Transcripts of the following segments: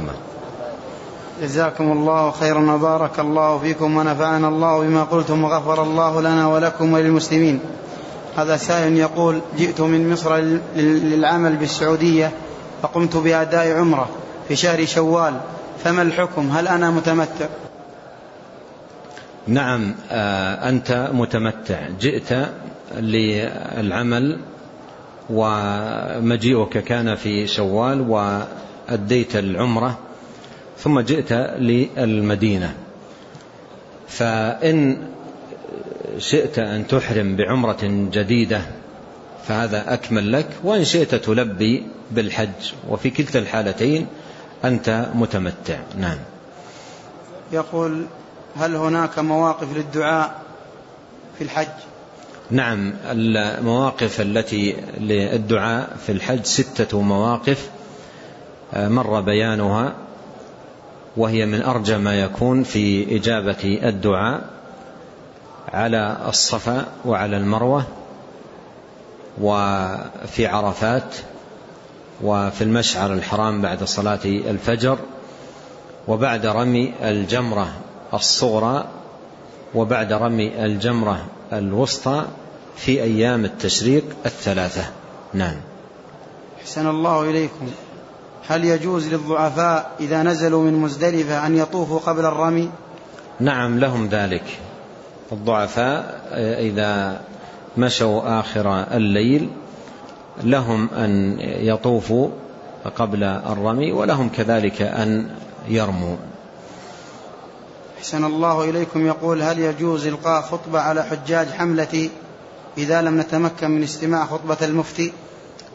تفضل. جزاكم الله خيرا وبارك الله فيكم ونفعنا الله بما قلتم وغفر الله لنا ولكم وللمسلمين. هذا سائل يقول جئت من مصر للعمل بالسعودية فقمت بأداء عمرة في شهر شوال فما الحكم؟ هل أنا متمتع؟ نعم آه، أنت متمتع. جئت للعمل ومجيئك كان في شوال وأديت العمرة ثم جئت للمدينة. فإن شئت أن تحرم بعمرة جديدة فهذا أكمل لك وإن شئت تلبي بالحج. وفي كلتا الحالتين أنت متمتع. نعم. يقول هل هناك مواقف للدعاء في الحج؟ نعم المواقف التي للدعاء في الحج ستة مواقف. مر بيانها وهي من أرجى ما يكون في إجابة الدعاء على الصفا وعلى المروة وفي عرفات وفي المشعر الحرام بعد صلاة الفجر وبعد رمي الجمرة الصغرى وبعد رمي الجمرة الوسطى في أيام التشريق الثلاثة. نعم. حسن الله إليكم. هل يجوز للضعفاء إذا نزلوا من مزدلفة أن يطوفوا قبل الرمي؟ نعم لهم ذلك. الضعفاء إذا مشوا آخر الليل لهم أن يطوفوا قبل الرمي ولهم كذلك أن يرموا. أحسن الله إليكم. يقول هل يجوز إلقاء خطبة على حجاج حملتي إذا لم نتمكن من استماع خطبة المفتي؟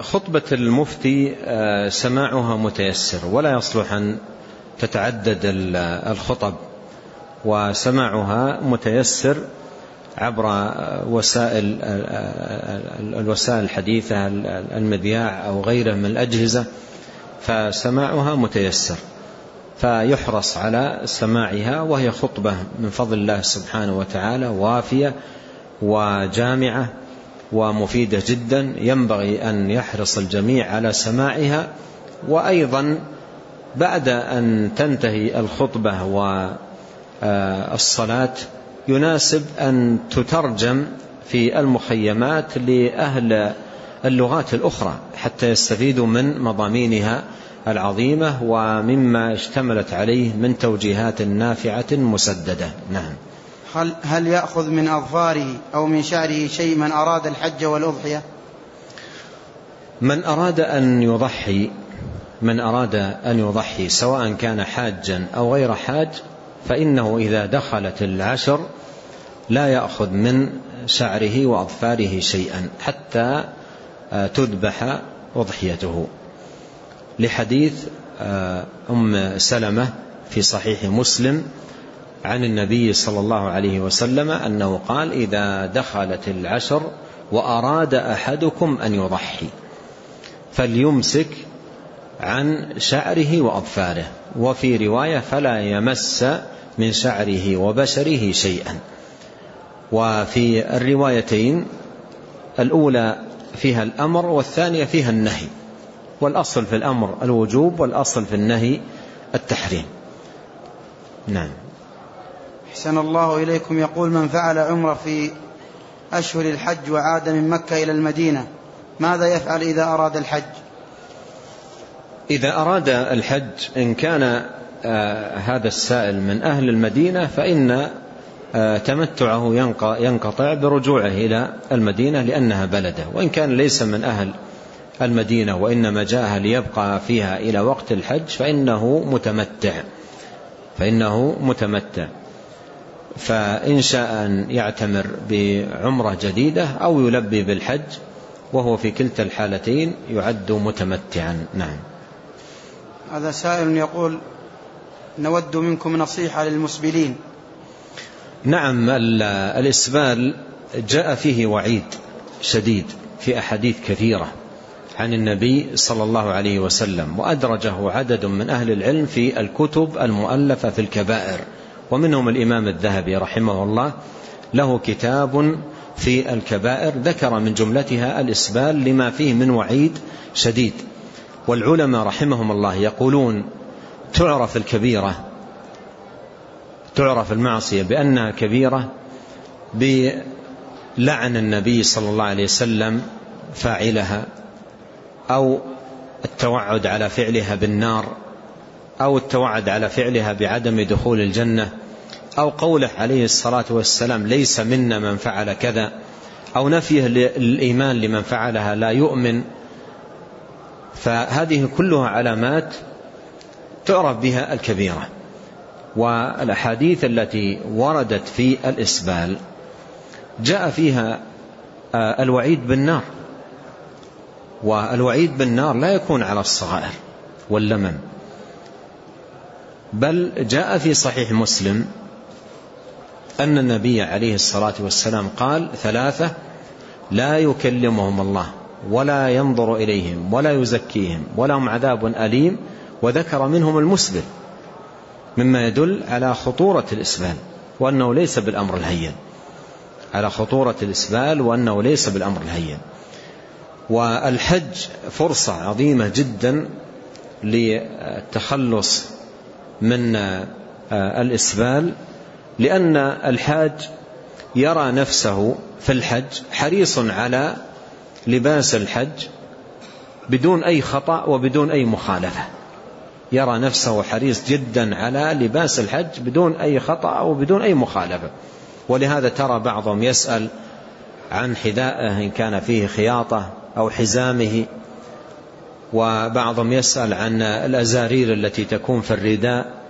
خطبة المفتي آه، سماعها متيسر ولا يصلح أن تتعدد الخطب وسماعها متيسر عبر وسائل الوسائل الحديثة المذياع أو غيره من الأجهزة فسماعها متيسر فيحرص على سماعها وهي خطبة من فضل الله سبحانه وتعالى وافية وجامعة ومفيدة جدا. ينبغي أن يحرص الجميع على سماعها. وأيضا بعد أن تنتهي الخطبة والصلاة يناسب أن تترجم في المخيمات لأهل اللغات الأخرى حتى يستفيدوا من مضامينها العظيمة ومما اشتملت عليه من توجيهات نافعة مسددة. نعم. هل, هل يأخذ من أظفاره أو من شعره شيء من أراد الحج والأضحية؟ من أراد أن يضحي من أراد أن يضحي سواء كان حاجا أو غير حاج فإنه إذا دخلت العشر لا يأخذ من شعره وأظفاره شيئا حتى آه، تذبح أضحيته. لحديث آه، أم سلمة في صحيح مسلم عن النبي صلى الله عليه وسلم أنه قال إذا دخلت العشر وأراد أحدكم أن يضحي فليمسك عن شعره وأظفاره. وفي رواية فلا يمس من شعره وبشره شيئا. وفي الروايتين الأولى فيها الأمر والثانية فيها النهي. والأصل في الأمر الوجوب والأصل في النهي التحريم. نعم. أحسن الله إليكم. يقول من فعل عمرة في أشهر الحج وعاد من مكة إلى المدينة ماذا يفعل إذا أراد الحج؟ إذا أراد الحج إن كان آه هذا السائل من أهل المدينة فإن آه تمتعه ينقطع برجوعه إلى المدينة لأنها بلده. وإن كان ليس من أهل المدينة وإنما جاءها ليبقى فيها إلى وقت الحج فإنه متمتع. فإنه متمتع. فإن شاء أن يعتمر بعمرة جديدة أو يلبي بالحج وهو في كلتا الحالتين يعد متمتعا. نعم. هذا سائل يقول نود منكم نصيحة للمسبلين. نعم الإسبال جاء فيه وعيد شديد في أحاديث كثيرة عن النبي صلى الله عليه وسلم وأدرجه عدد من أهل العلم في الكتب المؤلفة في الكبائر. ومنهم الإمام الذهبي رحمه الله له كتاب في الكبائر ذكر من جملتها الإسبال لما فيه من وعيد شديد. والعلماء رحمهم الله يقولون تعرف الكبيرة تعرف المعصية بأنها كبيرة بلعن النبي صلى الله عليه وسلم فاعلها أو التوعد على فعلها بالنار. أو التوعد على فعلها بعدم دخول الجنة أو قوله عليه الصلاة والسلام ليس منا من فعل كذا أو نفيه الإيمان لمن فعلها لا يؤمن فهذه كلها علامات تعرف بها الكبيرة والأحاديث التي وردت في الإسبال جاء فيها آه، الوعيد بالنار والوعيد بالنار لا يكون على الصغائر واللمم. بل جاء في صحيح مسلم أن النبي عليه الصلاة والسلام قال ثلاثة لا يكلمهم الله ولا ينظر إليهم ولا يزكيهم ولهم عذاب أليم وذكر منهم المسبل مما يدل على خطورة الإسبال وأنه ليس بالأمر الهين. على خطورة الإسبال وأنه ليس بالأمر الهين. والحج فرصة عظيمة جدا للتخلص من الإسبال لأن الحاج يرى نفسه في الحج حريص على لباس الحج بدون أي خطأ وبدون أي مخالفة. يرى نفسه حريص جدا على لباس الحج بدون أي خطأ وبدون أي مخالفة. ولهذا ترى بعضهم يسأل عن حذائه إن كان فيه خياطة أو حزامه. وبعضهم يسأل عن الأزارير التي تكون في الرداء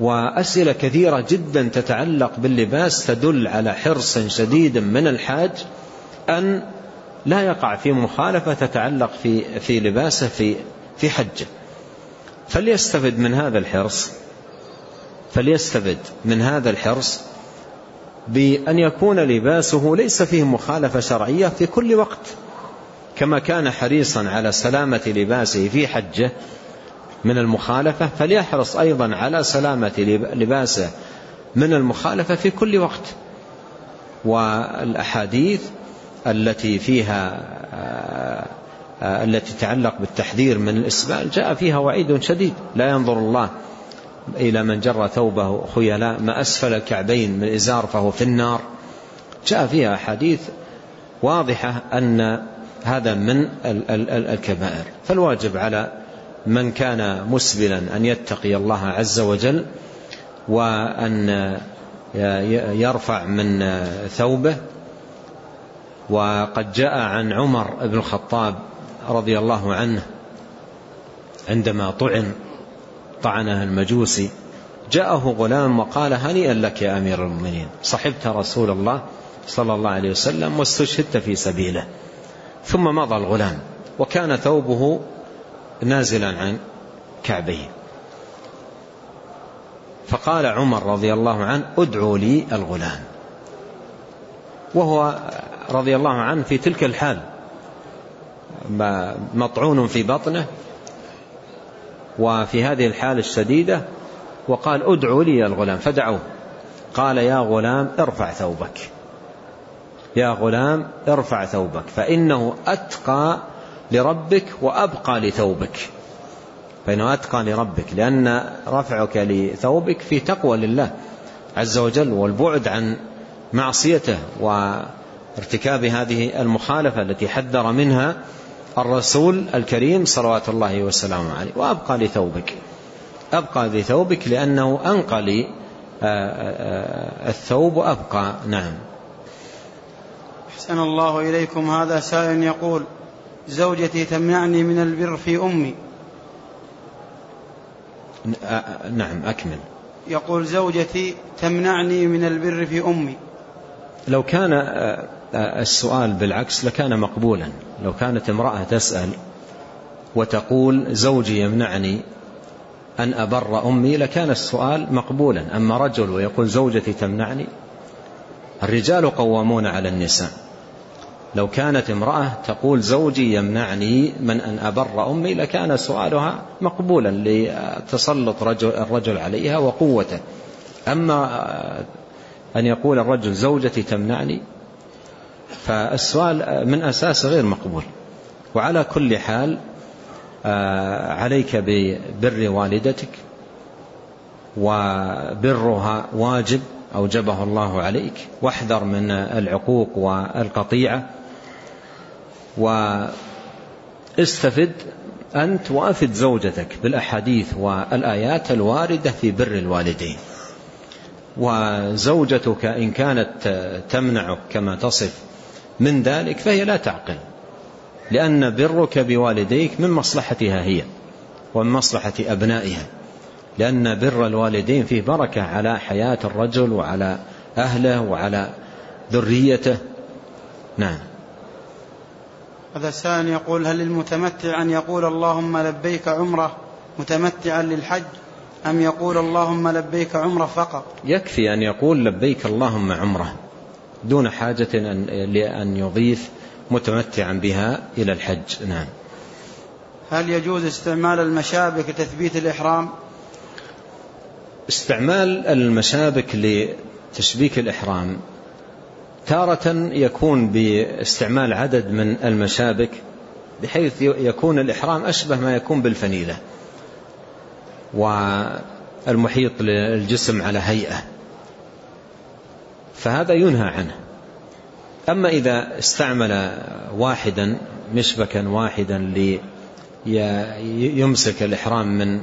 وأسئلة كثيرة جدا تتعلق باللباس تدل على حرص شديد من الحاج أن لا يقع في مخالفة تتعلق في في لباسه في في حجه. فليستفد من هذا الحرص فليستفد من هذا الحرص بأن يكون لباسه ليس فيه مخالفة شرعية في كل وقت. كما كان حريصا على سلامة لباسه في حجة من المخالفة فليحرص أيضا على سلامة لباسه من المخالفة في كل وقت. والأحاديث التي فيها التي تتعلق بالتحذير من الإسبال جاء فيها وعيد شديد. لا ينظر الله إلى من جر ثوبه خيلاء ما أسفل الكعبين من إزار فهو في النار. جاء فيها أحاديث واضحة أن هذا من الكبائر. فالواجب على من كان مسبلا أن يتقي الله عز وجل وأن يرفع من ثوبه. وقد جاء عن عمر بن الخطاب رضي الله عنه عندما طعن طعنه المجوسي جاءه غلام وقال هنيئا لك يا أمير المؤمنين صحبت رسول الله صلى الله عليه وسلم واستشهدت في سبيله. ثم مضى الغلام وكان ثوبه نازلا عن كعبيه فقال عمر رضي الله عنه ادعوا لي الغلام. وهو رضي الله عنه في تلك الحال مطعون في بطنه وفي هذه الحالة الشديدة وقال ادعوا لي الغلام. فدعوه. قال يا غلام ارفع ثوبك. يا غلام ارفع ثوبك فإنه أتقى لربك وأبقى لثوبك. فإنه أتقى لربك لأن رفعك لثوبك في تقوى لله عز وجل والبعد عن معصيته وارتكاب هذه المخالفة التي حذر منها الرسول الكريم صلوات الله وسلامه عليه. وأبقى لثوبك. أبقى لثوبك لأنه أنقى لي آه، آه، آه، الثوب وأبقى. نعم. أحسن الله إليكم. هذا سائل يقول زوجتي تمنعني من البر في أمي. نعم أكمل. يقول زوجتي تمنعني من البر في أمي. لو كان السؤال بالعكس لكان مقبولا. لو كانت امرأة تسأل وتقول زوجي يمنعني أن أبر أمي لكان السؤال مقبولا. أما رجل ويقول زوجتي تمنعني الرجال قوامون على النساء. لو كانت امرأة تقول زوجي يمنعني من أن أبر أمي لكان سؤالها مقبولا لتسلط رجل الرجل عليها وقوته. أما أن يقول الرجل زوجتي تمنعني فالسؤال من أساس غير مقبول. وعلى كل حال عليك ببر والدتك وبرها واجب أوجبه الله عليك. واحذر من العقوق والقطيعة. واستفد أنت وأفد زوجتك بالأحاديث والآيات الواردة في بر الوالدين. وزوجتك إن كانت تمنعك كما تصف من ذلك فهي لا تعقل لأن برك بوالديك من مصلحتها هي ومن مصلحة أبنائها. لأن بر الوالدين فيه بركة على حياة الرجل وعلى أهله وعلى ذريته. نعم. هذا السائل يقول هل للمتمتع أن يقول اللهم لبيك عمره متمتعا للحج أم يقول اللهم لبيك عمره فقط؟ يكفي أن يقول لبيك اللهم عمره دون حاجة لأن يضيف متمتعا بها إلى الحج. نعم. هل يجوز استعمال المشابك لتثبيت الإحرام؟ استعمال المشابك لتشبيك الإحرام. تارة يكون باستعمال عدد من المشابك بحيث يكون الإحرام أشبه ما يكون بالفنيلة والمحيط للجسم على هيئة. فهذا ينهى عنه. أما إذا استعمل واحدا مشبكا واحدا ليمسك الإحرام من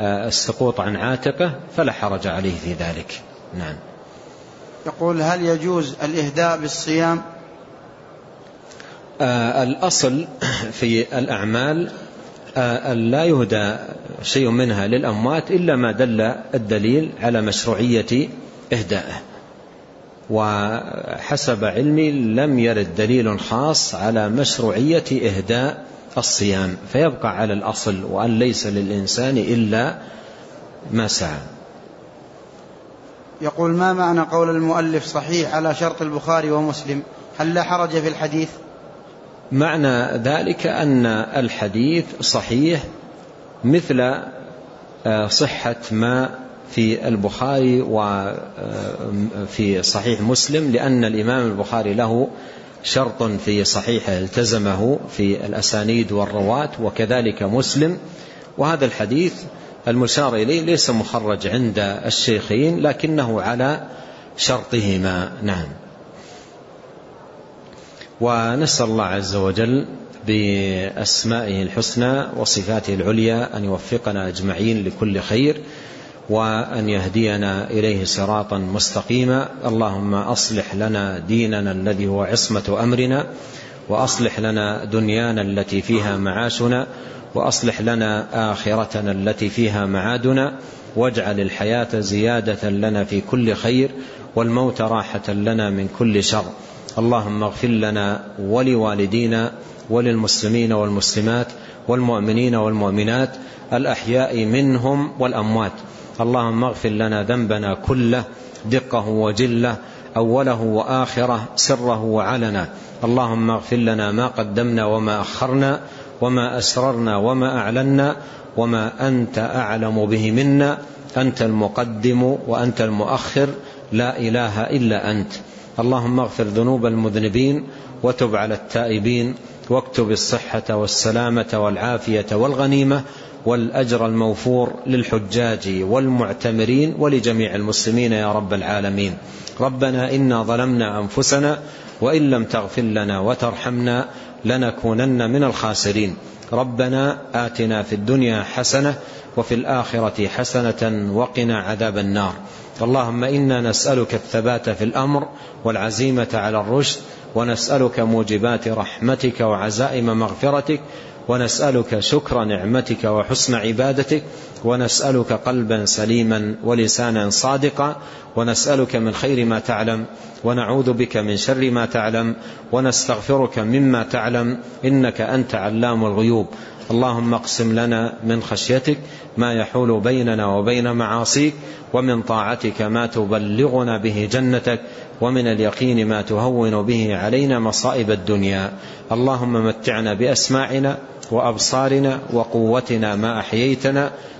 السقوط عن عاتقه فلا حرج عليه في ذلك. نعم. يقول هل يجوز الإهداء بالصيام؟ آه الأصل في الأعمال آه لا يهدى شيء منها للأموات إلا ما دل الدليل على مشروعية إهدائه وحسب علمي لم يرد دليل خاص على مشروعية إهداء الصيام فيبقى على الأصل وأن ليس للإنسان إلا ما سعى. يقول ما معنى قول المؤلف صحيح على شرط البخاري ومسلم؟ هل لا حرج في الحديث؟ معنى ذلك أن الحديث صحيح مثل آه، صحة ما في البخاري وفي آه، صحيح مسلم لأن الإمام البخاري له شرط في صحيحه التزمه في الأسانيد والرواة وكذلك مسلم. وهذا الحديث المشار إليه ليس مخرج عند الشيخين لكنه على شرطهما. نعم. ونسأل الله عز وجل بأسمائه الحسنى وصفاته العليا أن يوفقنا أجمعين لكل خير. وأن يهدينا إليه صراطا مستقيما. اللهم أصلح لنا ديننا الذي هو عصمة أمرنا وأصلح لنا دنيانا التي فيها معاشنا وأصلح لنا آخرتنا التي فيها معادنا. واجعل الحياة زيادة لنا في كل خير والموت راحة لنا من كل شر. اللهم اغفر لنا ولوالدينا وللمسلمين والمسلمات والمؤمنين والمؤمنات الأحياء منهم والأموات. اللهم اغفر لنا ذنبنا كله دقه وجله أوله وآخره سره وعلنا اللهم اغفر لنا ما قدمنا وما أخرنا وما أسررنا وما أعلنا وما أنت أعلم به منا. أنت المقدم وأنت المؤخر لا إله إلا أنت. اللهم اغفر ذنوب المذنبين وتب على التائبين واكتب الصحة والسلامة والعافية والغنيمة. والأجر الموفور للحجاج والمعتمرين ولجميع المسلمين يا رب العالمين. ربنا إنا ظلمنا أنفسنا وإن لم تغفر لنا وترحمنا لنكونن من الخاسرين. ربنا آتنا في الدنيا حسنة وفي الآخرة حسنة وقنا عذاب النار. اللهم إنا نسألك الثبات في الأمر والعزيمة على الرشد ونسألك موجبات رحمتك وعزائم مغفرتك ونسألك شكر نعمتك وحسن عبادتك ونسألك قلبا سليما ولسانا صادقا ونسألك من خير ما تعلم ونعوذ بك من شر ما تعلم ونستغفرك مما تعلم إنك أنت علام الغيوب. اللهم اقسم لنا من خشيتك ما يحول بيننا وبين معاصيك ومن طاعتك ما تبلغنا به جنتك ومن اليقين ما تهون به علينا مصائب الدنيا. اللهم متعنا بأسماعنا وأبصارنا وقوتنا ما أحييتنا